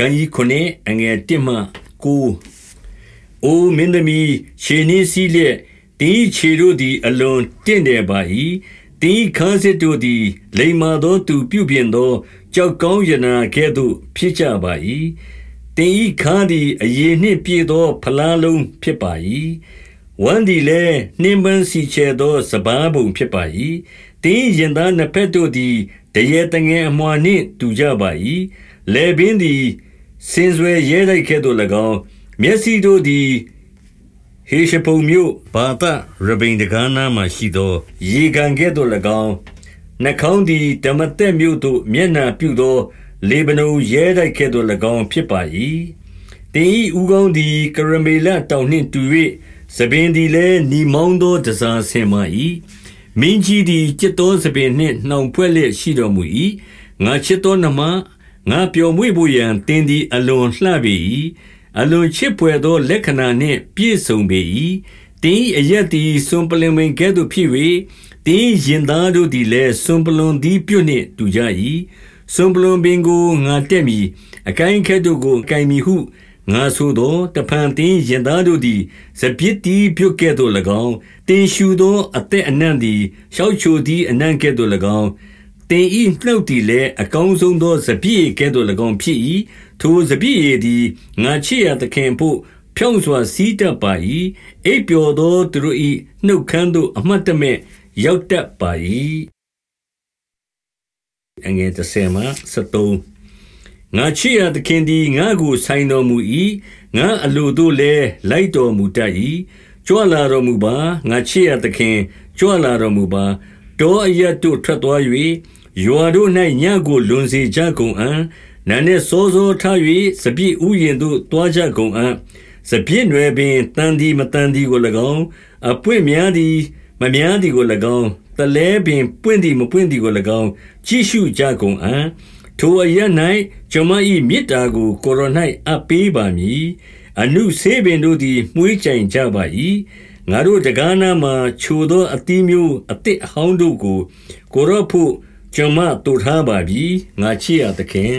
ခန်းကြီး9အငယ်1မှ9အိုမင်းသမီးခြေနှင်းစည်းလျက်တင်းခြေတို့သည် အလွန်တင့်တယ်ပါ၏တင်းခန်းစစ်တို့သည် လိမ္မာသောသူပြုပြင်သော ကြောက်ကောင်းရနာကဲ့သို့ ဖြစ်ကြပါ၏တင်းဤခါသည်အရေနှင့်ပြည့်သော ဖလားလုံးဖြစ်ပါ၏ဝမ်းသည်လည်းနှင်းပန်းစီချဲသောစပားပုံဖြစ်ပါ၏တင်းရင်သားနှစ်ဖက်တို့သည်တရေတငယ်အမွာနှင့်တူကြပါ၏လေပင်သည် စင်စွယ်ရဲတိုက်ကဲ့သို့၎င်းမျက်စိတို့သည်ဟေရှပုံမြို့ဘာသရဘိန်တကားနာမှရှိသော ရေကန်ကဲ့သို့၎င်းနှာခေါင်းသည်ဓမ္မသက်မြို့သို့မျက်နှာပြုသော လေဗနုန်ရဲတိုက်ကဲ့သို့၎င်းဖြစ်ပါ၏တင်ဤဥကောင်းသည်ကရမေလတောင်နှင့်တူ၍သပင်သည်လည်းနီမောင်းသောတစားဆင်မာ၏မင်းကြီးသည်จิตသောသပင်နှင့်နှောင်ဖွဲ့လျက်ရှိတော်မူ၏ငါချစ်သောနှမ ငါပျော်မွေ့ဖို့ရန်တင်းသည်အလွန်လှပေ၏အလွန်ချစ်ဖွယ်သော လက္ခဏာနှင့်ပြည့်စုံပေ၏တင်းအရက်သည်စွန်ပလင်ဝင်ကဲ့သို့ဖြစ်၍တင်းရင်သားတို့သည်လည်းစွန်ပလွန်သည်ပြုတ်နှင့်တူကြ၏စွန်ပလွန်ပင်ကိုငါတက်မည်အကိုင်းခက်တို့ကိုကင်မည်ဟုငါဆိုသောတဖန်တင်းရင်သားတို့သည်စပြစ်တီးပြုတ်ကဲ့သို့၎င်းတင်ရှူသောအသက်အနံ့သည်ရှောက်ချိုသည်အနံ့ကဲ့သို့၎င်း တင်ဤနှုတ်သည်လည်းအကောင်းဆုံးသောစပြည့်ကဲ့သို့၎င်းဖြစ်၏ထိုစပြည့်ရည်သည်ငါချစ်ရသခင်ဖို့ဖြောင့်စွာစီးတတ်ပါ၏အိပ်ပျော်သောသူတို့၏နှုတ်ခမ်းသို့အမှတ်တမဲ့ရောက်တတ်ပါ၏အငယ်30မှ73ငါချစ်ရသခင်သည်ငါကိုဆိုင်တော်မူ၏ငါအလိုတို့လည်းလိုက်တော်မူတတ်၏ကြွလာတော်မူပါငါချစ်ရသခင်ကြွလာတော်မူပါတောအရတ်တို့ထွက်သွား၍ ရွာတို့၌ညကို လွန်စေကြကုန်အံ့နန်းနှင့်စောစောထား၍စပြည့်ဥယျင်သို့တွားကြကုန်အံ့ စပြည့်နွယ်ပင်တန်ဒီမတန်ဒီကို၎င်း အပွင့်များသည် မများသည်ကို၎င်းတလဲပင်ပွင့်သည် မပွင့်သည်ကို၎င်း ကြည့်ရှုကြကုန်အံ့ ထိုအရ၌ကျွန်မ၏မေတ္တာကို ကိုရို၌အပ်ပေးပါမည် အနုဆေးပင်တို့သည်မှုေးကြိုင်ကြပါ၏ငါတို့တကားနာမှာခြုံသောအသီးမျိုးအစ်စ်အဟောင်းတို့ကို ကိုရော့ဖို့ ကျွန်မတို့ထားပါပြီ ငါချစ်ရသခင်